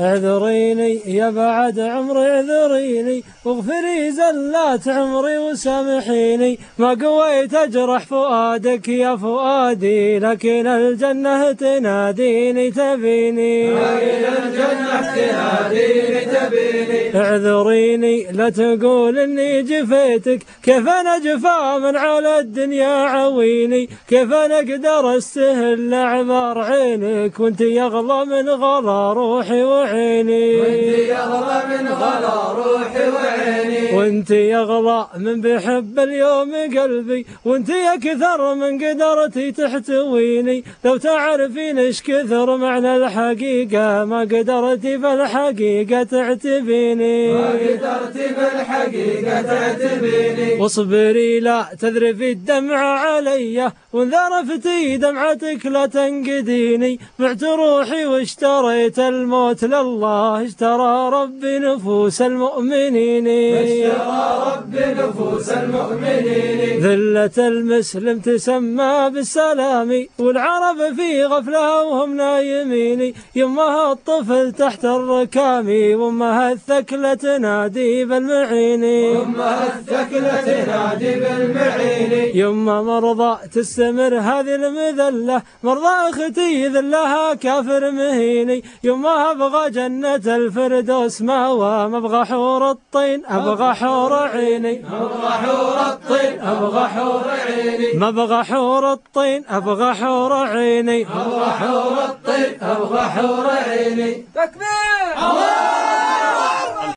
اعذريني يا بعد عمري اعذريني واغفري زلات عمري وسامحيني. ما قويت اجرح فؤادك يا فؤادي لكن الجنة تناديني تبيني. لكن الجنة تناديني تبيني. اعذريني لا تقول اني جفيتك. كيف أنا جفا من على الدنيا عويني؟ كيف أنا أقدر استهل أعذار عينك وانت يغلى من غلا روحي وعيني وانت يغلى من غلا روحي وانت يغلى من بحب اليوم قلبي وانت أكثر من قدرتي تحتويني. لو تعرفين إيش كثر معنى الحقيقة ما قدرتي بالحقيقة تعتبيني. ما قدرت بالحقيقة تعتبيني. واصبري لا تذرفي الدمع علي وان ذرفتي دمعتك لا تنقديني. بعت روحي واشتريت الموت لله اشترى ربي نفوس المؤمنين. اشترى رب نفوس المؤمنين. ذلة المسلم تسمى بالسلام والعرب في غفلة وهم نايمين. يمها الطفل تحت الركام وامها الثكلة تنادي بالمعين. أمها الثكلة تنادي بالمعين يما مرضى تستمر هذه المذلة مرضى أختي ذلها كافر مهيني يما أبغى جنة الفردوس ما أبغى حور الطين أبغى حور عيني. أبغى حور الطين. أبغى حور عيني. ما أبغى حور الطين. أبغى حور عيني. أبغى حور الطين. أبغى حور عيني. تكبير الله!